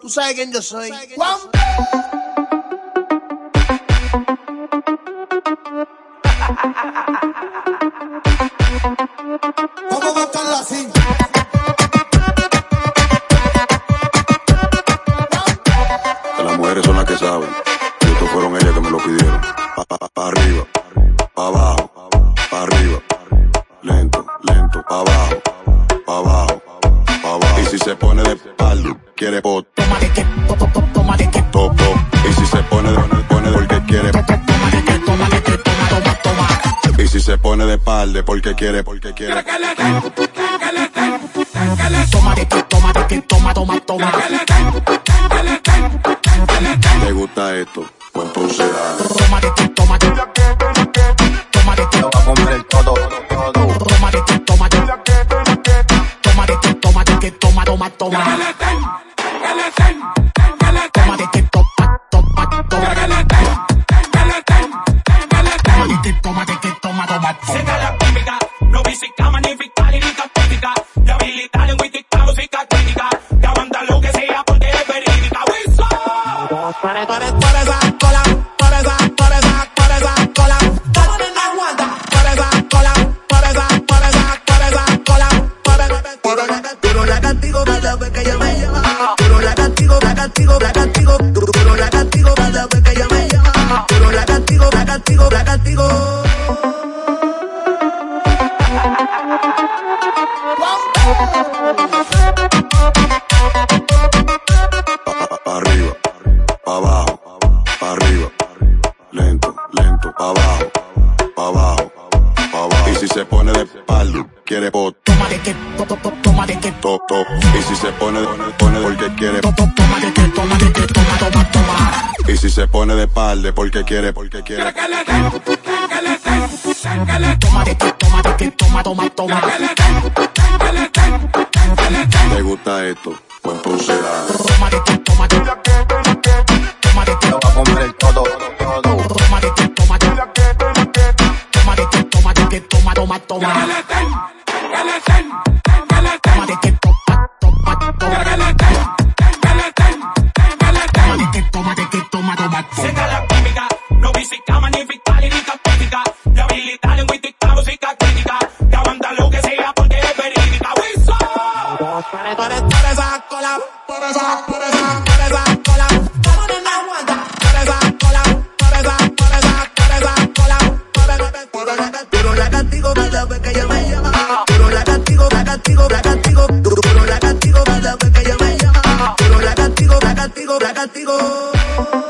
Tú sabes quién yo soy. Juan. Cantarla así. Que las mujeres son las que saben. Y estos fueron ellas que me lo pidieron. Pa, pa, pa arriba, pa abajo, pa arriba. Lento, lento, pa abajo, pa abajo, pa abajo. Y si se pone de espalda, quiere pot. Toma de que, de que. Y si se pone de, pone de porque quiere. de que, toma de que, toma, toma, toma. Y si se pone de espalda, porque quiere, porque quiere. Toma de que, toma de que, toma, toma, toma. ¿Te gusta esto? Pues entonces dale. Toma de que, toma de que. Toma de que, Va a comer todo, todo. toma de que, toma de que. Toma de que, toma toma, toma, toma. Toma de que, toma, toma, arriba, pa abajo, pa arriba. Lento, lento, pa abajo, pa abajo, pa abajo. Y si se pone de espalda, quiere pot. toma de que, to, to, to, toma de que, top. Y si se pone de, pone porque quiere. to, to, toma de que, toma de que, toma, toma, toma. Y si se pone de espalda, porque quiere, porque quiere. Toma de que, toma de que, toma, toma, toma. ¿Te gusta esto? Pues de que, Va a comer todo, todo. toma de que, toma de que. Toma toma toma, de que, toma, toma, toma. Que, toma que, toma, toma, toma. Pero la castigo cada vez que ella me llama. Pero la castigo, la castigo, la castigo. Pero la castigo cada vez que ella me llama. Pero la castigo, la castigo, la castigo.